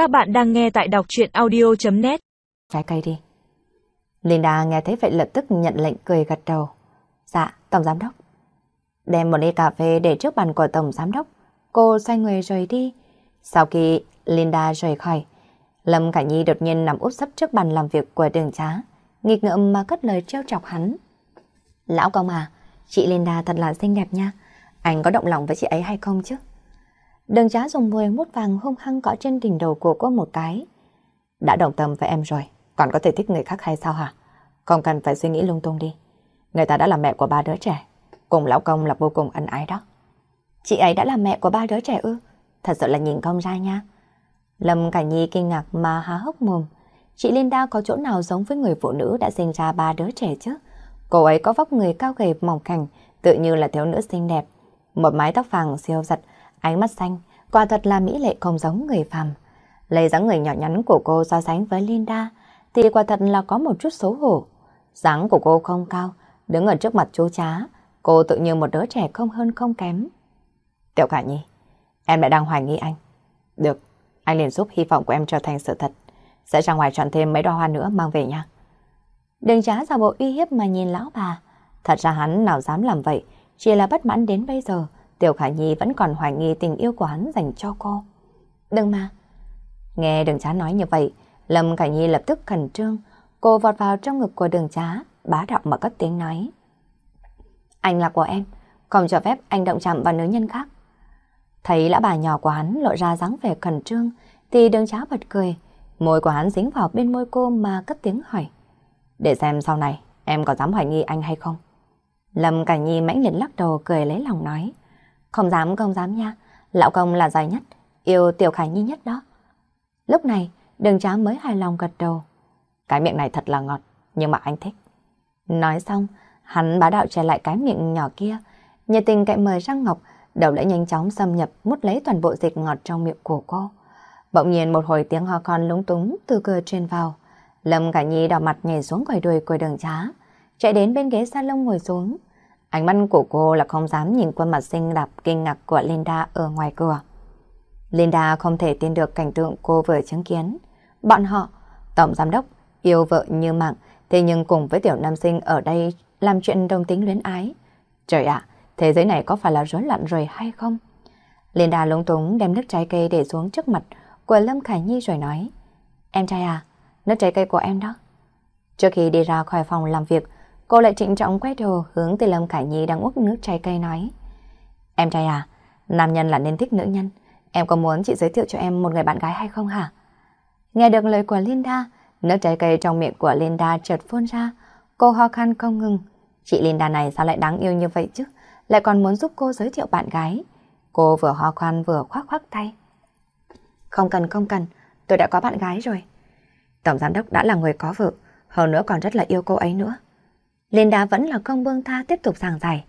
Các bạn đang nghe tại đọc chuyện audio.net Trái cây đi. Linda nghe thấy vậy lập tức nhận lệnh cười gật đầu. Dạ, Tổng Giám Đốc. Đem một ly cà phê để trước bàn của Tổng Giám Đốc. Cô xoay người rời đi. Sau khi Linda rời khỏi, Lâm Khải Nhi đột nhiên nằm úp sấp trước bàn làm việc của đường trá, nghịch ngợm mà cất lời trêu chọc hắn. Lão công à, chị Linda thật là xinh đẹp nha. Anh có động lòng với chị ấy hay không chứ? Đường trá dùng mười mút vàng hung hăng cọ trên đỉnh đầu của cô một cái. Đã đồng tâm với em rồi, còn có thể thích người khác hay sao hả? Không cần phải suy nghĩ lung tung đi. Người ta đã là mẹ của ba đứa trẻ, cùng lão công là vô cùng ân ái đó. Chị ấy đã là mẹ của ba đứa trẻ ư? Thật sự là nhìn không ra nha. Lâm cả Nhi kinh ngạc mà há hốc mồm. Chị Linda có chỗ nào giống với người phụ nữ đã sinh ra ba đứa trẻ chứ? Cô ấy có vóc người cao gầy mỏng cảnh, tự như là thiếu nữ xinh đẹp. Một mái tóc vàng siêu giật, ánh mắt xanh, quả thật là mỹ lệ không giống người phàm. Lấy dáng người nhỏ nhắn của cô so sánh với Linda, thì quả thật là có một chút xấu hổ. dáng của cô không cao, đứng ở trước mặt chú chá, cô tự như một đứa trẻ không hơn không kém. Tiểu Khả Nhi, em lại đang hoài nghi anh. Được, anh liền giúp hy vọng của em trở thành sự thật. Sẽ ra ngoài chọn thêm mấy đóa hoa nữa mang về nha. Đừng trá giả bộ uy hiếp mà nhìn lão bà. Thật ra hắn nào dám làm vậy, chỉ là bất mãn đến bây giờ. Tiểu Khả Nhi vẫn còn hoài nghi tình yêu của hắn dành cho cô. Đừng mà. Nghe đường trá nói như vậy, Lâm Khả Nhi lập tức khẩn trương. Cô vọt vào trong ngực của đường trá, bá đạo mà cất tiếng nói. Anh là của em, không cho phép anh động chạm vào nữ nhân khác. Thấy lã bà nhỏ của hắn lộ ra dáng vẻ khẩn trương, thì đường trá bật cười. Môi của hắn dính vào bên môi cô mà cất tiếng hỏi. Để xem sau này em có dám hoài nghi anh hay không? Lâm Cảnh Nhi mãnh liệt lắc đầu cười lấy lòng nói. Không dám không dám nha, lão công là giỏi nhất, yêu Tiểu Khải Nhi nhất đó. Lúc này, đường trá mới hài lòng gật đầu. Cái miệng này thật là ngọt, nhưng mà anh thích. Nói xong, hắn bá đạo che lại cái miệng nhỏ kia, nhiệt tình cậy mời răng ngọc, đầu đã nhanh chóng xâm nhập mút lấy toàn bộ dịch ngọt trong miệng của cô. Bỗng nhiên một hồi tiếng ho con lúng túng từ cửa trên vào. Lâm Cả Nhi đỏ mặt nhảy xuống khỏi đuôi của đường trá, chạy đến bên ghế salon ngồi xuống. Ánh mắt của cô là không dám nhìn khuôn mặt xinh đẹp kinh ngạc của Linda ở ngoài cửa. Linda không thể tin được cảnh tượng cô vừa chứng kiến. Bọn họ, tổng giám đốc, yêu vợ như mạng, thế nhưng cùng với tiểu nam sinh ở đây làm chuyện đồng tính luyến ái. Trời ạ, thế giới này có phải là rối loạn rồi hay không? Linda lúng túng đem nước trái cây để xuống trước mặt của Lâm Khải Nhi rồi nói. Em trai à, nước trái cây của em đó. Trước khi đi ra khỏi phòng làm việc, cô lại trịnh trọng quay đầu hướng từ Lâm Khải Nhi đang uống nước trái cây nói. Em trai à, nam nhân là nên thích nữ nhân. Em có muốn chị giới thiệu cho em một người bạn gái hay không hả? Nghe được lời của Linda, nước trái cây trong miệng của Linda chợt phun ra. Cô ho khan không ngừng. Chị Linda này sao lại đáng yêu như vậy chứ? Lại còn muốn giúp cô giới thiệu bạn gái. Cô vừa ho khan vừa khoác khoác tay. Không cần không cần, tôi đã có bạn gái rồi. Tổng giám đốc đã là người có vợ, hơn nữa còn rất là yêu cô ấy nữa. Linda vẫn là công bương tha tiếp tục giảng giải.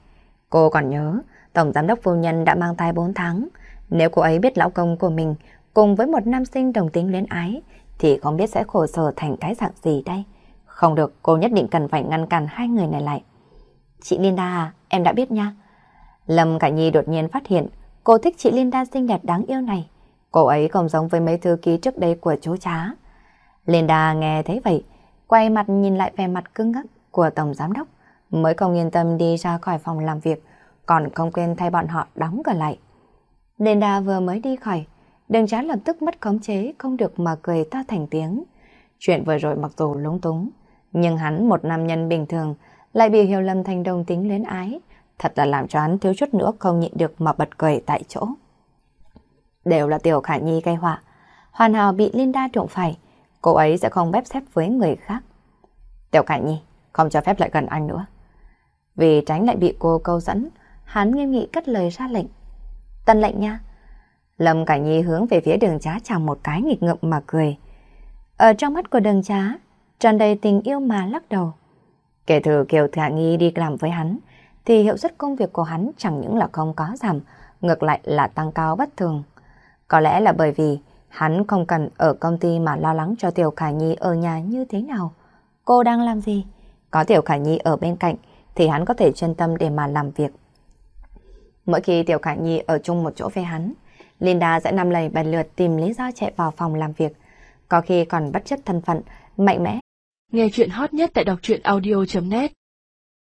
Cô còn nhớ, Tổng giám đốc phu nhân đã mang thai 4 tháng. Nếu cô ấy biết lão công của mình cùng với một nam sinh đồng tính luyến ái, thì không biết sẽ khổ sở thành cái dạng gì đây. Không được, cô nhất định cần phải ngăn cản hai người này lại. Chị Linda à, em đã biết nha. Lâm Cả Nhi đột nhiên phát hiện cô thích chị Linda xinh đẹp đáng yêu này. Cô ấy không giống với mấy thư ký trước đây của chú chá. Linda nghe thấy vậy, quay mặt nhìn lại vẻ mặt cứng ngắc của Tổng Giám Đốc, mới không yên tâm đi ra khỏi phòng làm việc, còn không quên thay bọn họ đóng cửa lại. Linda vừa mới đi khỏi, đường trá lập tức mất khống chế, không được mà cười to thành tiếng. Chuyện vừa rồi mặc dù lúng túng, nhưng hắn một nam nhân bình thường lại bị hiểu lầm thành đồng tính luyến ái, thật là làm cho hắn thiếu chút nữa không nhịn được mà bật cười tại chỗ. Đều là tiểu khả nhi gây họa, hoàn hảo bị Linda trộm phải, cô ấy sẽ không bếp xếp với người khác. Tiểu khả nhi, không cho phép lại gần anh nữa. Vì tránh lại bị cô câu dẫn, hắn nghiêm nghị cất lời ra lệnh. Tân lệnh nha. Lâm cả Nhi hướng về phía đường trá chào một cái nghịch ngợm mà cười. Ở trong mắt của đường trá, tràn đầy tình yêu mà lắc đầu. Kể từ Kiều Thạ Nghi đi làm với hắn, thì hiệu suất công việc của hắn chẳng những là không có giảm, ngược lại là tăng cao bất thường. Có lẽ là bởi vì hắn không cần ở công ty mà lo lắng cho Tiểu Khả Nhi ở nhà như thế nào. Cô đang làm gì? Có Tiểu Khả Nhi ở bên cạnh thì hắn có thể chuyên tâm để mà làm việc. Mỗi khi Tiểu Khả Nhi ở chung một chỗ với hắn, Linda sẽ nằm lầy bàn lượt tìm lý do chạy vào phòng làm việc, có khi còn bất chấp thân phận, mạnh mẽ. Nghe chuyện hot nhất tại đọc truyện audio.net